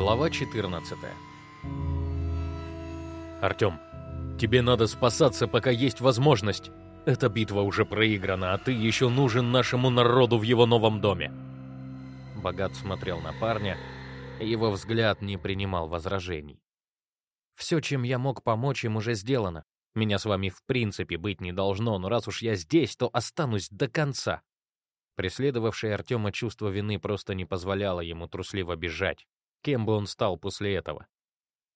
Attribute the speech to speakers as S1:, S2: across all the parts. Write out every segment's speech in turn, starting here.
S1: Глава 14 «Артем, тебе надо спасаться, пока есть возможность. Эта битва уже проиграна, а ты еще нужен нашему народу в его новом доме». Богат смотрел на парня, его взгляд не принимал возражений. «Все, чем я мог помочь им, уже сделано. Меня с вами в принципе быть не должно, но раз уж я здесь, то останусь до конца». Преследовавшее Артема чувство вины просто не позволяло ему трусливо бежать, кем бы он стал после этого.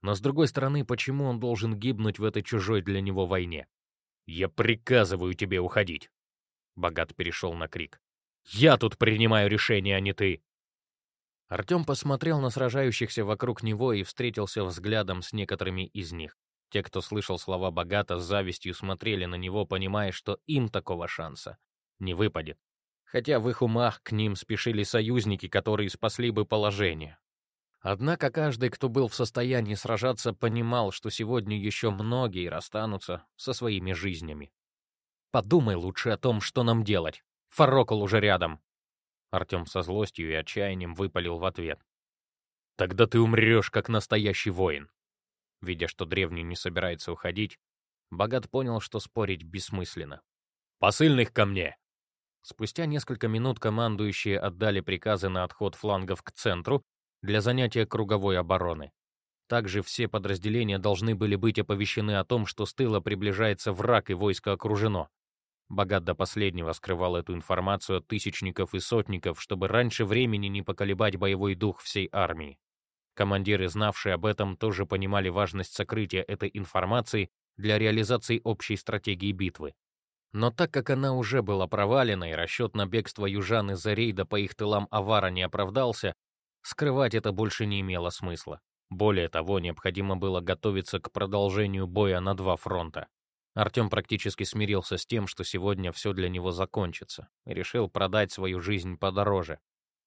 S1: Но с другой стороны, почему он должен гибнуть в этой чужой для него войне? «Я приказываю тебе уходить!» Богат перешел на крик. «Я тут принимаю решение, а не ты!» Артем посмотрел на сражающихся вокруг него и встретился взглядом с некоторыми из них. Те, кто слышал слова Богата, с завистью смотрели на него, понимая, что им такого шанса не выпадет хотя в их умах к ним спешили союзники, которые спасли бы положение. Однако каждый, кто был в состоянии сражаться, понимал, что сегодня еще многие расстанутся со своими жизнями. «Подумай лучше о том, что нам делать. Фарокол уже рядом!» Артем со злостью и отчаянием выпалил в ответ. «Тогда ты умрешь, как настоящий воин!» Видя, что древний не собирается уходить, Богат понял, что спорить бессмысленно. «Посыльных ко мне!» Спустя несколько минут командующие отдали приказы на отход флангов к центру для занятия круговой обороны. Также все подразделения должны были быть оповещены о том, что с тыла приближается враг и войско окружено. Богат до последнего скрывал эту информацию от тысячников и сотников, чтобы раньше времени не поколебать боевой дух всей армии. Командиры, знавшие об этом, тоже понимали важность сокрытия этой информации для реализации общей стратегии битвы. Но так как она уже была провалена и расчет на бегство южан из-за рейда по их тылам Авара не оправдался, скрывать это больше не имело смысла. Более того, необходимо было готовиться к продолжению боя на два фронта. Артем практически смирился с тем, что сегодня все для него закончится, и решил продать свою жизнь подороже.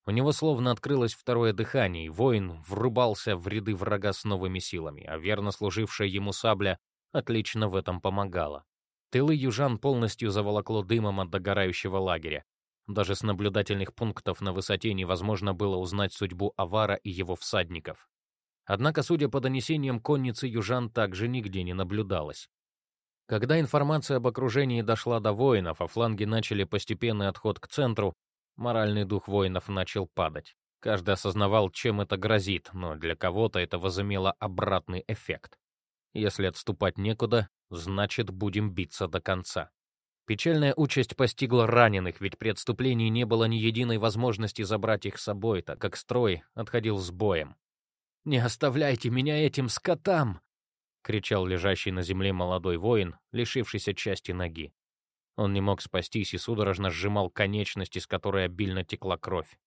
S1: У него словно открылось второе дыхание, и воин врубался в ряды врага с новыми силами, а верно служившая ему сабля отлично в этом помогала. Тылы южан полностью заволокло дымом от догорающего лагеря. Даже с наблюдательных пунктов на высоте невозможно было узнать судьбу Авара и его всадников. Однако, судя по донесениям конницы южан, также нигде не наблюдалось. Когда информация об окружении дошла до воинов, а фланги начали постепенный отход к центру, моральный дух воинов начал падать. Каждый осознавал, чем это грозит, но для кого-то это возымело обратный эффект. Если отступать некуда, значит, будем биться до конца. Печальная участь постигла раненых, ведь при отступлении не было ни единой возможности забрать их с собой, так как строй отходил с боем. «Не оставляйте меня этим скотам!» — кричал лежащий на земле молодой воин, лишившийся части ноги. Он не мог спастись и судорожно сжимал конечность, из которой обильно текла кровь.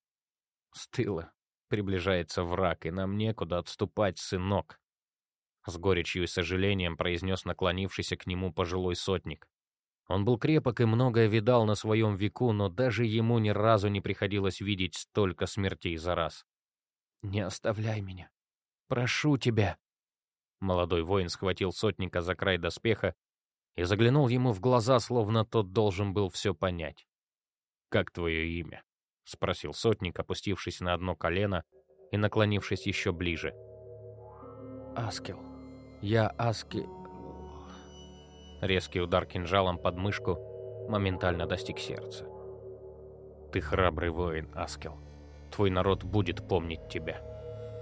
S1: «Стыло. Приближается враг, и нам некуда отступать, сынок», с горечью и сожалением произнес наклонившийся к нему пожилой сотник. Он был крепок и многое видал на своем веку, но даже ему ни разу не приходилось видеть столько смертей за раз. «Не оставляй меня. Прошу тебя». Молодой воин схватил сотника за край доспеха и заглянул ему в глаза, словно тот должен был все понять. «Как твое имя?» — спросил сотник, опустившись на одно колено и наклонившись еще ближе. «Аскел», я Аски... Резкий удар кинжалом под мышку моментально достиг сердца. «Ты храбрый воин, Аскел. Твой народ будет помнить тебя»,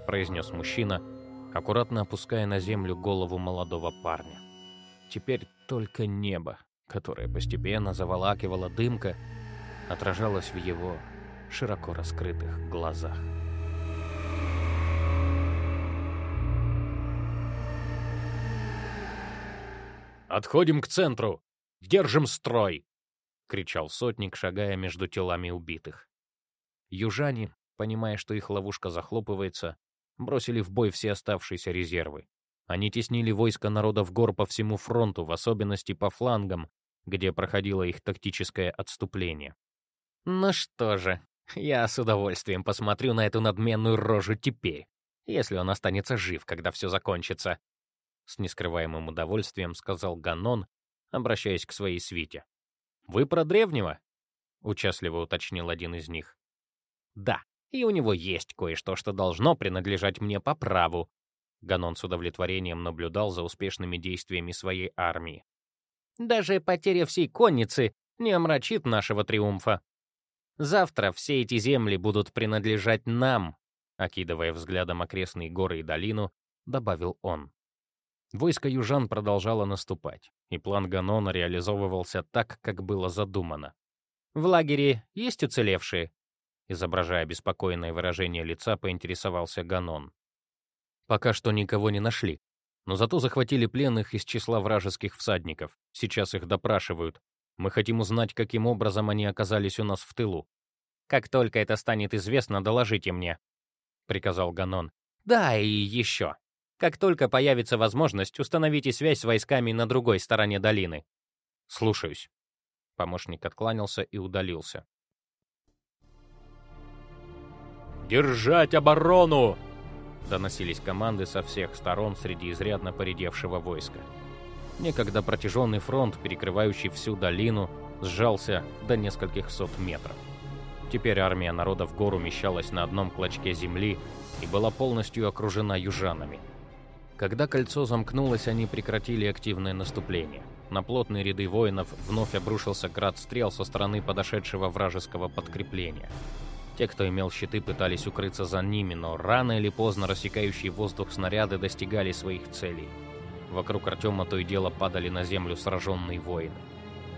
S1: — произнес мужчина, аккуратно опуская на землю голову молодого парня. Теперь только небо, которое постепенно заволакивала дымка, отражалось в его широко раскрытых глазах. «Отходим к центру! Держим строй!» — кричал сотник, шагая между телами убитых. Южане, понимая, что их ловушка захлопывается, бросили в бой все оставшиеся резервы. Они теснили войско народов гор по всему фронту, в особенности по флангам, где проходило их тактическое отступление. «Ну что же, я с удовольствием посмотрю на эту надменную рожу теперь, если он останется жив, когда все закончится», с нескрываемым удовольствием сказал Ганон, обращаясь к своей свите. «Вы про древнего?» — участливо уточнил один из них. «Да», И у него есть кое-что, что должно принадлежать мне по праву. Ганон с удовлетворением наблюдал за успешными действиями своей армии. Даже потеря всей конницы не омрачит нашего триумфа. Завтра все эти земли будут принадлежать нам, окидывая взглядом окрестные горы и долину, добавил он. Войско южан продолжало наступать, и план Ганона реализовывался так, как было задумано. «В лагере есть уцелевшие?» Изображая беспокойное выражение лица, поинтересовался Ганон. «Пока что никого не нашли, но зато захватили пленных из числа вражеских всадников. Сейчас их допрашивают, мы хотим узнать, каким образом они оказались у нас в тылу. Как только это станет известно, доложите мне», — приказал Ганон. «Да, и еще. Как только появится возможность, установите связь с войсками на другой стороне долины». «Слушаюсь». Помощник откланялся и удалился. «Держать оборону!» Доносились команды со всех сторон среди изрядно поредевшего войска. Некогда протяженный фронт, перекрывающий всю долину, сжался до нескольких сот метров. Теперь армия народа в гору умещалась на одном клочке земли и была полностью окружена южанами. Когда кольцо замкнулось, они прекратили активное наступление. На плотные ряды воинов вновь обрушился град стрел со стороны подошедшего вражеского подкрепления. Те, кто имел щиты, пытались укрыться за ними, но рано или поздно рассекающие воздух снаряды достигали своих целей. Вокруг Артема то и дело падали на землю сраженные воины.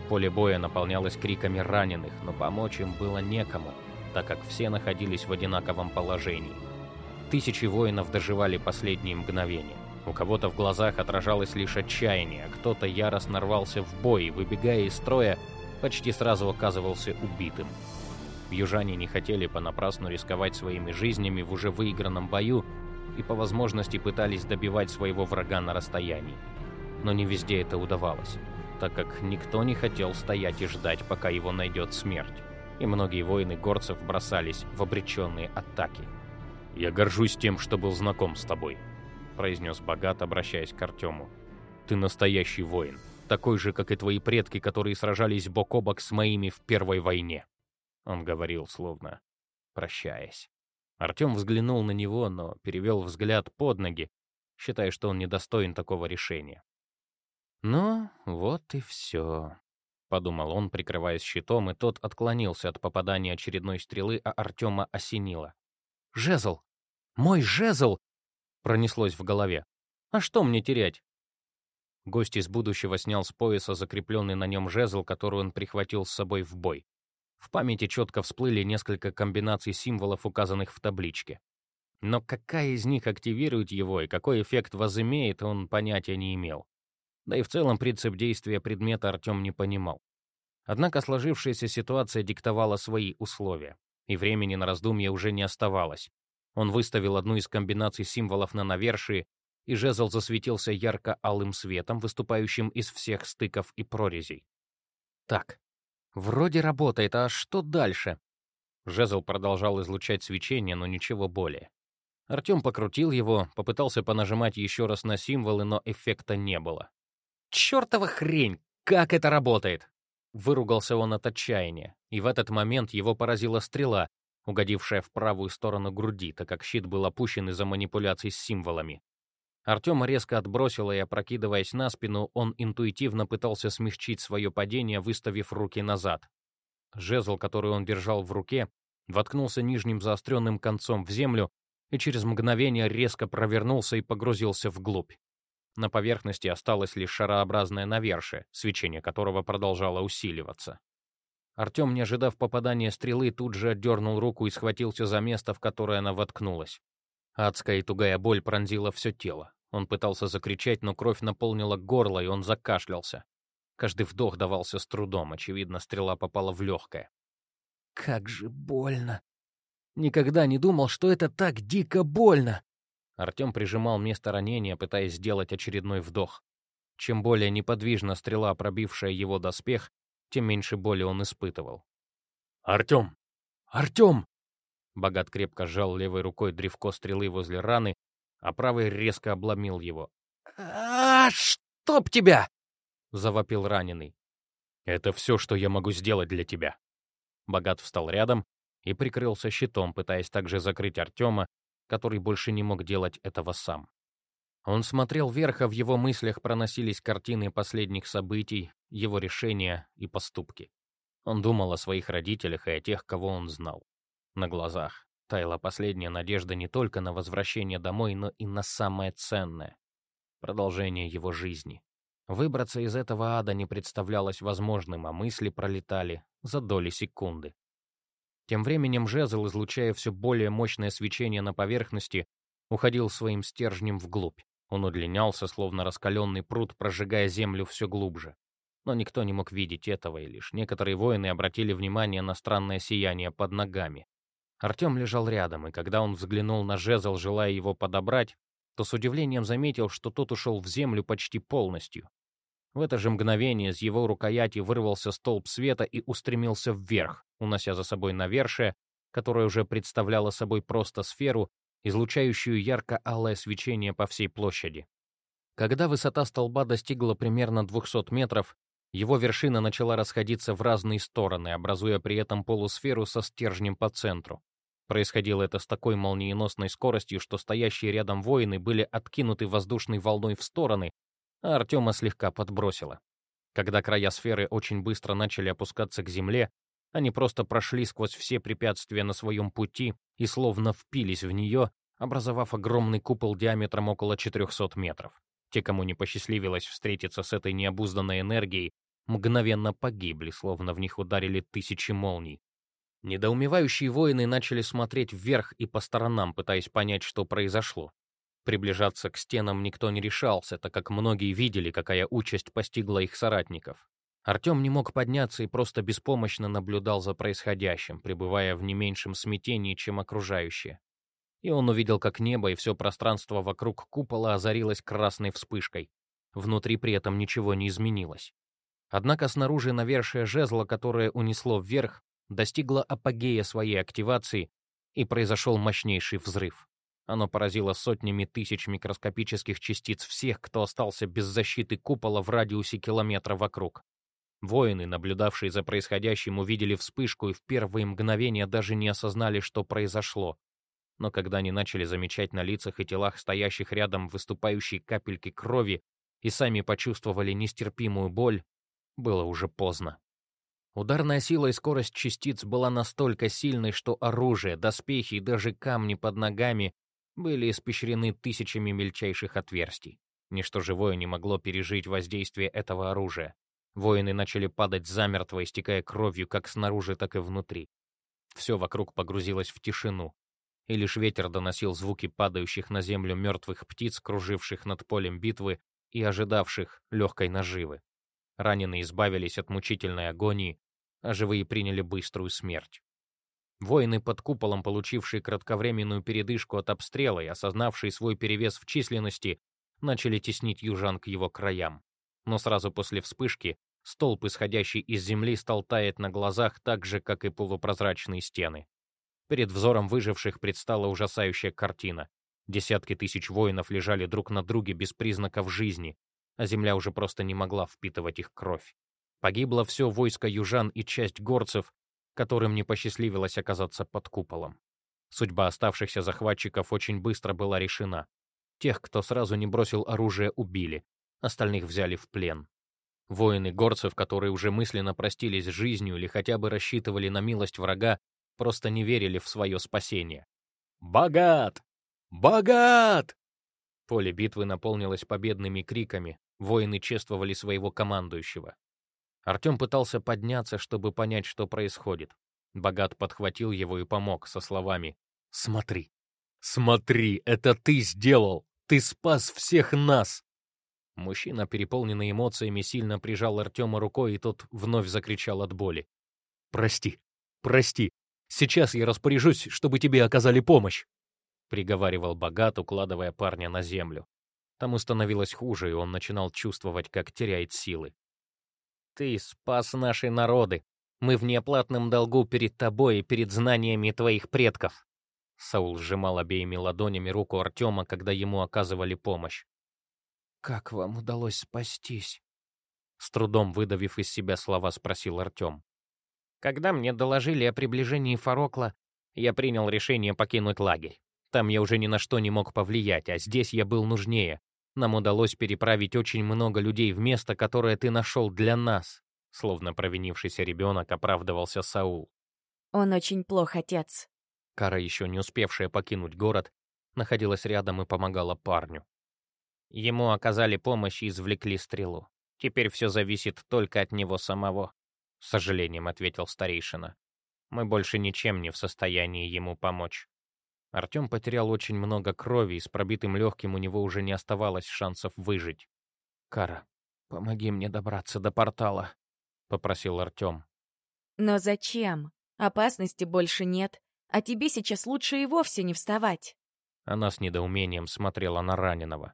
S1: Поле боя наполнялось криками раненых, но помочь им было некому, так как все находились в одинаковом положении. Тысячи воинов доживали последние мгновения. У кого-то в глазах отражалось лишь отчаяние, а кто-то яростно рвался в бой выбегая из строя, почти сразу оказывался убитым. Южане не хотели понапрасну рисковать своими жизнями в уже выигранном бою, и по возможности пытались добивать своего врага на расстоянии. Но не везде это удавалось, так как никто не хотел стоять и ждать, пока его найдет смерть, и многие воины горцев бросались в обреченные атаки. «Я горжусь тем, что был знаком с тобой», — произнес Богат, обращаясь к Артему. «Ты настоящий воин, такой же, как и твои предки, которые сражались бок о бок с моими в Первой войне». Он говорил, словно прощаясь. Артем взглянул на него, но перевел взгляд под ноги, считая, что он недостоин такого решения. «Ну, вот и все», — подумал он, прикрываясь щитом, и тот отклонился от попадания очередной стрелы, а Артема осенило. «Жезл! Мой жезл!» — пронеслось в голове. «А что мне терять?» Гость из будущего снял с пояса закрепленный на нем жезл, который он прихватил с собой в бой. В памяти четко всплыли несколько комбинаций символов, указанных в табличке. Но какая из них активирует его и какой эффект возымеет, он понятия не имел. Да и в целом принцип действия предмета Артем не понимал. Однако сложившаяся ситуация диктовала свои условия, и времени на раздумье уже не оставалось. Он выставил одну из комбинаций символов на навершии, и жезл засветился ярко-алым светом, выступающим из всех стыков и прорезей. Так, Вроде работает, а что дальше? Жезл продолжал излучать свечение, но ничего более. Артем покрутил его, попытался понажимать еще раз на символы, но эффекта не было. «Чёртова хрень! Как это работает?» Выругался он от отчаяния, и в этот момент его поразила стрела, угодившая в правую сторону груди, так как щит был опущен из-за манипуляций с символами. Артема резко отбросило, и, опрокидываясь на спину, он интуитивно пытался смягчить свое падение, выставив руки назад. Жезл, который он держал в руке, воткнулся нижним заостренным концом в землю и через мгновение резко провернулся и погрузился вглубь. На поверхности осталось лишь шарообразное навершие, свечение которого продолжало усиливаться. Артем, не ожидав попадания стрелы, тут же отдернул руку и схватился за место, в которое она воткнулась. Адская и тугая боль пронзила все тело. Он пытался закричать, но кровь наполнила горло, и он закашлялся. Каждый вдох давался с трудом, очевидно, стрела попала в легкое. «Как же больно! Никогда не думал, что это так дико больно!» Артем прижимал место ранения, пытаясь сделать очередной вдох. Чем более неподвижна стрела, пробившая его доспех, тем меньше боли он испытывал. «Артем! Артем!» Богат крепко сжал левой рукой древко стрелы возле раны, а правой резко обломил его. «А, чтоб тебя!» — завопил раненый. «Это все, что я могу сделать для тебя». Богат встал рядом, и прикрылся щитом, пытаясь также закрыть Артема, который больше не мог делать этого сам. Он смотрел вверх, а в его мыслях проносились картины последних событий, его решения и поступки. Он думал о своих родителях и о тех, кого он знал. На глазах таяла последняя надежда не только на возвращение домой, но и на самое ценное — продолжение его жизни. Выбраться из этого ада не представлялось возможным, а мысли пролетали за доли секунды. Тем временем жезл, излучая все более мощное свечение на поверхности, уходил своим стержнем вглубь. Он удлинялся, словно раскаленный пруд, прожигая землю все глубже. Но никто не мог видеть этого, и лишь некоторые воины обратили внимание на странное сияние под ногами. Артем лежал рядом, и когда он взглянул на жезл, желая его подобрать, то с удивлением заметил, что тот ушел в землю почти полностью. В это же мгновение из его рукояти вырвался столб света и устремился вверх, унося за собой навершие, которое уже представляло собой просто сферу, излучающую ярко-алое свечение по всей площади. Когда высота столба достигла примерно 200 метров, его вершина начала расходиться в разные стороны, образуя при этом полусферу со стержнем по центру. Происходило это с такой молниеносной скоростью, что стоящие рядом воины были откинуты воздушной волной в стороны, а Артема слегка подбросило. Когда края сферы очень быстро начали опускаться к земле, они просто прошли сквозь все препятствия на своем пути и словно впились в нее, образовав огромный купол диаметром около 400 метров. Те, кому не посчастливилось встретиться с этой необузданной энергией, мгновенно погибли, словно в них ударили тысячи молний. Недоумевающие воины начали смотреть вверх и по сторонам, пытаясь понять, что произошло. Приближаться к стенам никто не решался, так как многие видели, какая участь постигла их соратников. Артем не мог подняться и просто беспомощно наблюдал за происходящим, пребывая в не меньшем смятении, чем окружающие. И он увидел, как небо и все пространство вокруг купола озарилось красной вспышкой. Внутри при этом ничего не изменилось. Однако снаружи навершие жезла, которое унесло вверх, достигло апогея своей активации, и произошел мощнейший взрыв. Оно поразило сотнями тысяч микроскопических частиц всех, кто остался без защиты купола в радиусе километра вокруг. Воины, наблюдавшие за происходящим, увидели вспышку и в первые мгновения даже не осознали, что произошло. Но когда они начали замечать на лицах и телах стоящих рядом выступающие капельки крови и сами почувствовали нестерпимую боль, было уже поздно. Ударная сила и скорость частиц была настолько сильной, что оружие, доспехи и даже камни под ногами были испещрены тысячами мельчайших отверстий. Ничто живое не могло пережить воздействие этого оружия. Воины начали падать замертво, истекая кровью как снаружи, так и внутри. Все вокруг погрузилось в тишину, и лишь ветер доносил звуки падающих на землю мертвых птиц, круживших над полем битвы и ожидавших легкой наживы. Раненые избавились от мучительной агонии, а живые приняли быструю смерть. Воины под куполом, получившие кратковременную передышку от обстрела и осознавшие свой перевес в численности, начали теснить южан к его краям. Но сразу после вспышки столб, исходящий из земли, стал таять на глазах так же, как и полупрозрачные стены. Перед взором выживших предстала ужасающая картина. Десятки тысяч воинов лежали друг на друге без признаков жизни, а земля уже просто не могла впитывать их кровь. Погибло все войско южан и часть горцев, которым не посчастливилось оказаться под куполом. Судьба оставшихся захватчиков очень быстро была решена. Тех, кто сразу не бросил оружие, убили, остальных взяли в плен. Воины горцев, которые уже мысленно простились с жизнью или хотя бы рассчитывали на милость врага, просто не верили в свое спасение. «Богат! Богат!» Поле битвы наполнилось победными криками, воины чествовали своего командующего. Артем пытался подняться, чтобы понять, что происходит. Богат подхватил его и помог со словами «Смотри, смотри, это ты сделал! Ты спас всех нас!» Мужчина, переполненный эмоциями, сильно прижал Артема рукой, и тот вновь закричал от боли. «Прости, прости, сейчас я распоряжусь, чтобы тебе оказали помощь!» приговаривал Богат, укладывая парня на землю. Тому становилось хуже, и он начинал чувствовать, как теряет силы. Ты спас наши народы. Мы в неоплатном долгу перед тобой и перед знаниями твоих предков. Саул сжимал обеими ладонями руку Артема, когда ему оказывали помощь. «Как вам удалось спастись?» С трудом выдавив из себя слова, спросил Артем. Когда мне доложили о приближении Фарокла, я принял решение покинуть лагерь. Там я уже ни на что не мог повлиять, а здесь я был нужнее. Нам удалось переправить очень много людей в место, которое ты нашел для нас. Словно провинившийся ребенок оправдывался Саул.
S2: Он очень плох, отец.
S1: Кара, еще не успевшая покинуть город, находилась рядом и помогала парню. Ему оказали помощь и извлекли стрелу. Теперь все зависит только от него самого, с сожалением ответил старейшина. Мы больше ничем не в состоянии ему помочь. Артем потерял очень много крови, и с пробитым легким у него уже не оставалось шансов выжить. «Кара, помоги мне добраться до портала», — попросил Артем.
S2: «Но зачем? Опасности больше нет, а тебе сейчас лучше и вовсе не вставать».
S1: Она с недоумением смотрела на раненого.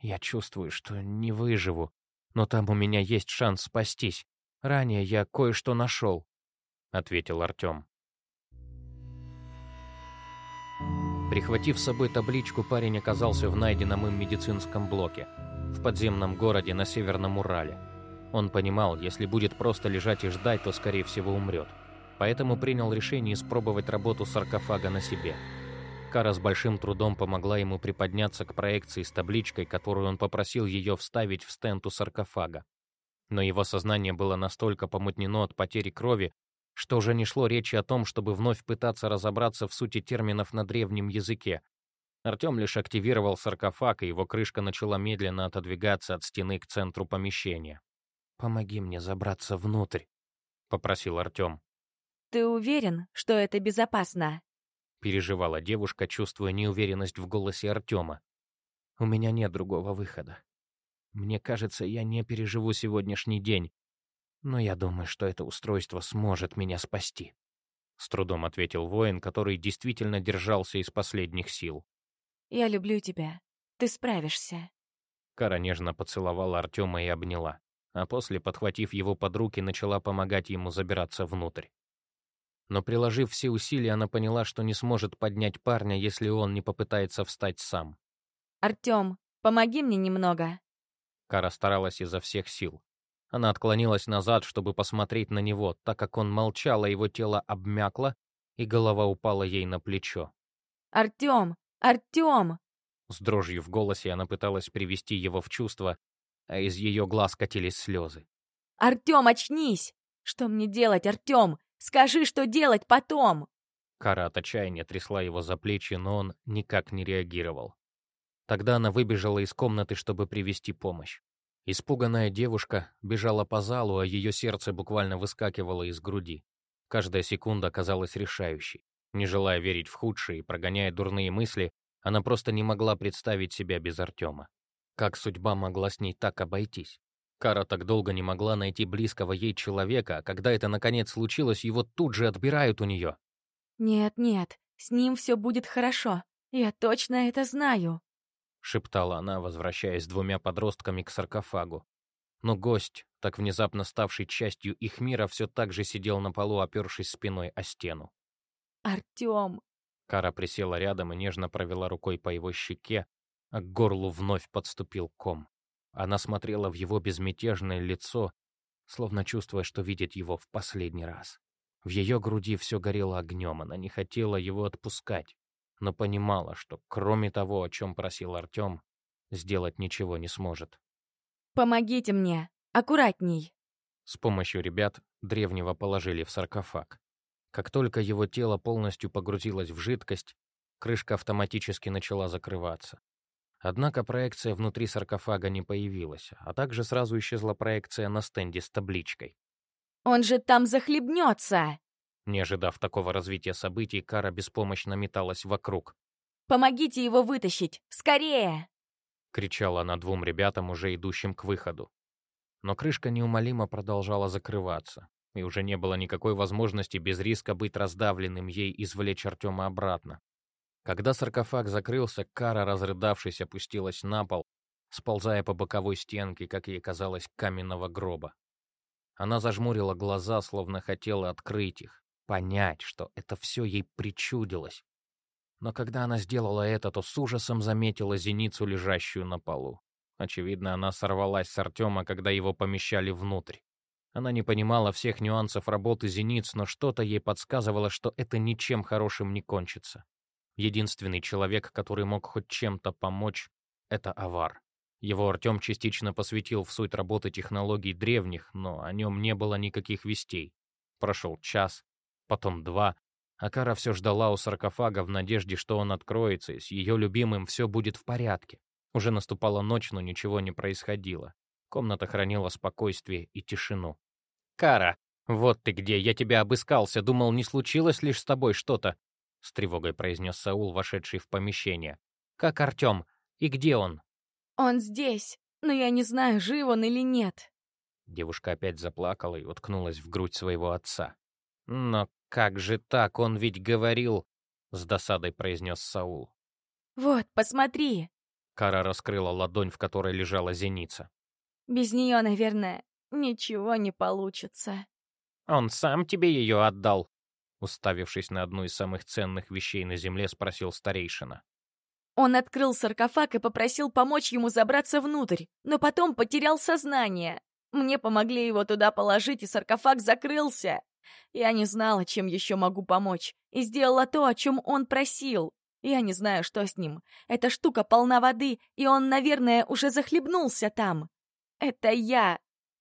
S1: «Я чувствую, что не выживу, но там у меня есть шанс спастись. Ранее я кое-что нашел», — ответил Артем. Прихватив с собой табличку, парень оказался в найденном им медицинском блоке, в подземном городе на Северном Урале. Он понимал, если будет просто лежать и ждать, то, скорее всего, умрет. Поэтому принял решение испробовать работу саркофага на себе. Кара с большим трудом помогла ему приподняться к проекции с табличкой, которую он попросил ее вставить в стенд у саркофага. Но его сознание было настолько помутнено от потери крови, что уже не шло речи о том, чтобы вновь пытаться разобраться в сути терминов на древнем языке. Артем лишь активировал саркофаг, и его крышка начала медленно отодвигаться от стены к центру помещения. «Помоги мне забраться внутрь», — попросил Артем.
S2: «Ты уверен, что это безопасно?»
S1: — переживала девушка, чувствуя неуверенность в голосе Артема. «У меня нет другого выхода. Мне кажется, я не переживу сегодняшний день, но я думаю, что это устройство сможет меня спасти. С трудом ответил воин, который действительно держался из последних сил.
S2: «Я люблю тебя. Ты справишься».
S1: Кара нежно поцеловала Артема и обняла, а после, подхватив его под руки, начала помогать ему забираться внутрь. Но приложив все усилия, она поняла, что не сможет поднять парня, если он не попытается встать сам.
S2: «Артем, помоги мне немного».
S1: Кара старалась изо всех сил. Она отклонилась назад, чтобы посмотреть на него, так как он молчал, а его тело обмякло, и голова упала ей на плечо.
S2: «Артем! Артем!»
S1: С дрожью в голосе она пыталась привести его в чувство, а из ее глаз катились слезы.
S2: «Артем, очнись! Что мне делать, Артем? Скажи, что делать потом!»
S1: Кара от отчаяния трясла его за плечи, но он никак не реагировал. Тогда она выбежала из комнаты, чтобы привести помощь. Испуганная девушка бежала по залу, а ее сердце буквально выскакивало из груди. Каждая секунда казалась решающей. Не желая верить в худшее и прогоняя дурные мысли, она просто не могла представить себя без Артема. Как судьба могла с ней так обойтись? Кара так долго не могла найти близкого ей человека, а когда это наконец случилось, его тут же отбирают у нее.
S2: «Нет, нет, с ним все будет хорошо. Я точно это знаю»,
S1: шептала она, возвращаясь двумя подростками к саркофагу. Но гость, так внезапно ставший частью их мира, все так же сидел на полу, опершись спиной о стену.
S2: «Артем!»
S1: Кара присела рядом и нежно провела рукой по его щеке, а к горлу вновь подступил ком. Она смотрела в его безмятежное лицо, словно чувствуя, что видит его в последний раз. В ее груди все горело огнем, она не хотела его отпускать но понимала, что кроме того, о чем просил Артем, сделать ничего не сможет.
S2: «Помогите мне! Аккуратней!»
S1: С помощью ребят древнего положили в саркофаг. Как только его тело полностью погрузилось в жидкость, крышка автоматически начала закрываться. Однако проекция внутри саркофага не появилась, а также сразу исчезла проекция на стенде с табличкой.
S2: «Он же там захлебнется!»
S1: Не ожидав такого развития событий, Кара беспомощно металась вокруг.
S2: «Помогите его вытащить! Скорее!»
S1: кричала она двум ребятам, уже идущим к выходу. Но крышка неумолимо продолжала закрываться, и уже не было никакой возможности без риска быть раздавленным ей извлечь Артема обратно. Когда саркофаг закрылся, Кара, разрыдавшись, опустилась на пол, сползая по боковой стенке, как ей казалось, каменного гроба. Она зажмурила глаза, словно хотела открыть их, понять, что это все ей причудилось. Но когда она сделала это, то с ужасом заметила зеницу, лежащую на полу. Очевидно, она сорвалась с Артема, когда его помещали внутрь. Она не понимала всех нюансов работы зениц, но что-то ей подсказывало, что это ничем хорошим не кончится. Единственный человек, который мог хоть чем-то помочь, — это Авар. Его Артем частично посвятил в суть работы технологий древних, но о нем не было никаких вестей. Прошел час, потом два, а Кара все ждала у саркофага в надежде, что он откроется, и с ее любимым все будет в порядке. Уже наступала ночь, но ничего не происходило. Комната хранила спокойствие и тишину. «Кара, вот ты где, я тебя обыскался, думал, не случилось лишь с тобой что-то», — с тревогой произнес Саул, вошедший в помещение. «Как Артем? И где он?»
S2: «Он здесь, но я не знаю, жив он или нет».
S1: Девушка опять заплакала и уткнулась в грудь своего отца. «Но как же так? Он ведь говорил...» — с досадой произнес Саул.
S2: «Вот, посмотри!»
S1: Кара раскрыла ладонь, в которой лежала зеница.
S2: «Без нее, наверное, ничего не получится».
S1: «Он сам тебе ее отдал?» Уставившись на одну из самых ценных вещей на земле, спросил старейшина.
S2: Он открыл саркофаг и попросил помочь ему забраться внутрь, но потом потерял сознание. Мне помогли его туда положить, и саркофаг закрылся. Я не знала, чем еще могу помочь, и сделала то, о чем он просил. Я не знаю, что с ним. Эта штука полна воды, и он, наверное, уже захлебнулся там. Это я.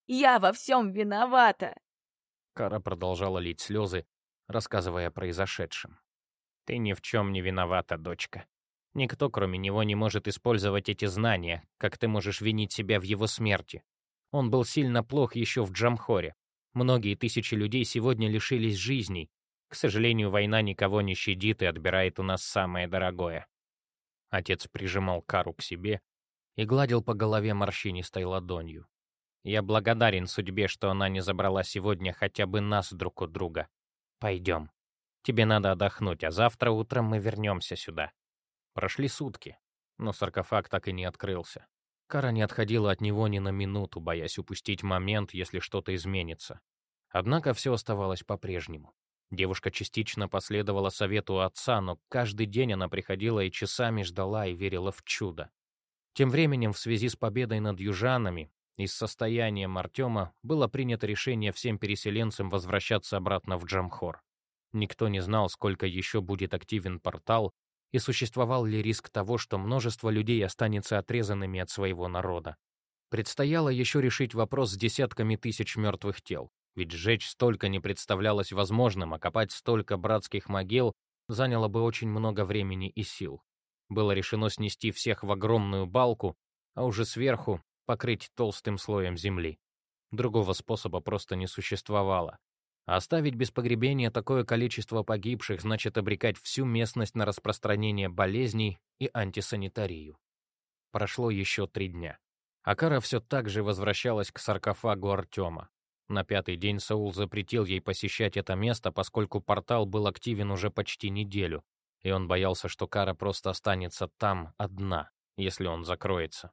S2: Я во всем виновата.
S1: Кара продолжала лить слезы, рассказывая о произошедшем. «Ты ни в чем не виновата, дочка. Никто, кроме него, не может использовать эти знания, как ты можешь винить себя в его смерти. Он был сильно плох еще в Джамхоре. Многие тысячи людей сегодня лишились жизней. К сожалению, война никого не щадит и отбирает у нас самое дорогое. Отец прижимал Кару к себе и гладил по голове морщинистой ладонью. Я благодарен судьбе, что она не забрала сегодня хотя бы нас друг у друга. Пойдем. Тебе надо отдохнуть, а завтра утром мы вернемся сюда. Прошли сутки, но саркофаг так и не открылся. Кара не отходила от него ни на минуту, боясь упустить момент, если что-то изменится. Однако все оставалось по-прежнему. Девушка частично последовала совету отца, но каждый день она приходила и часами ждала и верила в чудо. Тем временем, в связи с победой над южанами и с состоянием Артема, было принято решение всем переселенцам возвращаться обратно в Джамхор. Никто не знал, сколько еще будет активен портал, и существовал ли риск того, что множество людей останется отрезанными от своего народа. Предстояло еще решить вопрос с десятками тысяч мертвых тел, ведь сжечь столько не представлялось возможным, а копать столько братских могил заняло бы очень много времени и сил. Было решено снести всех в огромную балку, а уже сверху покрыть толстым слоем земли. Другого способа просто не существовало. Оставить без погребения такое количество погибших значит обрекать всю местность на распространение болезней и антисанитарию. Прошло еще три дня. Акара все так же возвращалась к саркофагу Артема. На пятый день Саул запретил ей посещать это место, поскольку портал был активен уже почти неделю, и он боялся, что Кара просто останется там одна, если он закроется.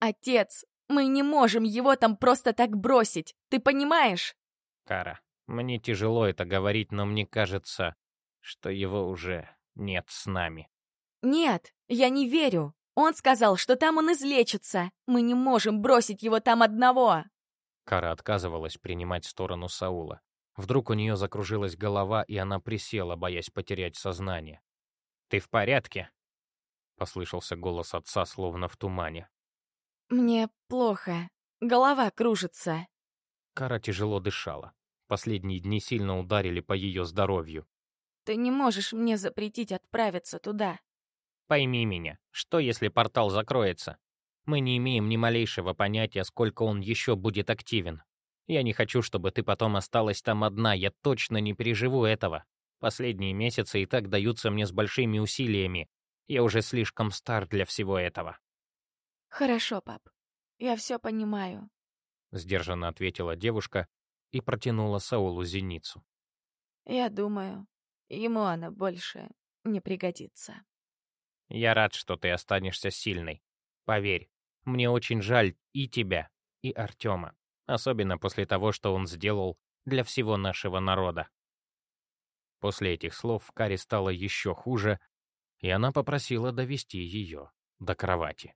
S2: «Отец, мы не можем его там просто так бросить, ты понимаешь?»
S1: «Кара, мне тяжело это говорить, но мне кажется, что его уже нет с нами.
S2: Нет, я не верю. Он сказал, что там он излечится. Мы не можем бросить его там одного.
S1: Кара отказывалась принимать сторону Саула. Вдруг у нее закружилась голова, и она присела, боясь потерять сознание. «Ты в порядке?» — послышался голос отца, словно в тумане.
S2: «Мне плохо. Голова кружится».
S1: Кара тяжело дышала. Последние дни сильно ударили по ее здоровью.
S2: «Ты не можешь мне запретить отправиться туда».
S1: «Пойми меня, что если портал закроется? Мы не имеем ни малейшего понятия, сколько он еще будет активен. Я не хочу, чтобы ты потом осталась там одна, я точно не переживу этого. Последние месяцы и так даются мне с большими усилиями. Я уже слишком стар для всего этого».
S2: «Хорошо, пап. Я все понимаю», —
S1: сдержанно ответила девушка, и протянула Саулу зеницу.
S2: «Я думаю, ему она больше не пригодится».
S1: «Я рад, что ты останешься сильной. Поверь, мне очень жаль и тебя, и Артема, особенно после того, что он сделал для всего нашего народа». После этих слов Кари стало еще хуже, и она попросила довести ее до кровати.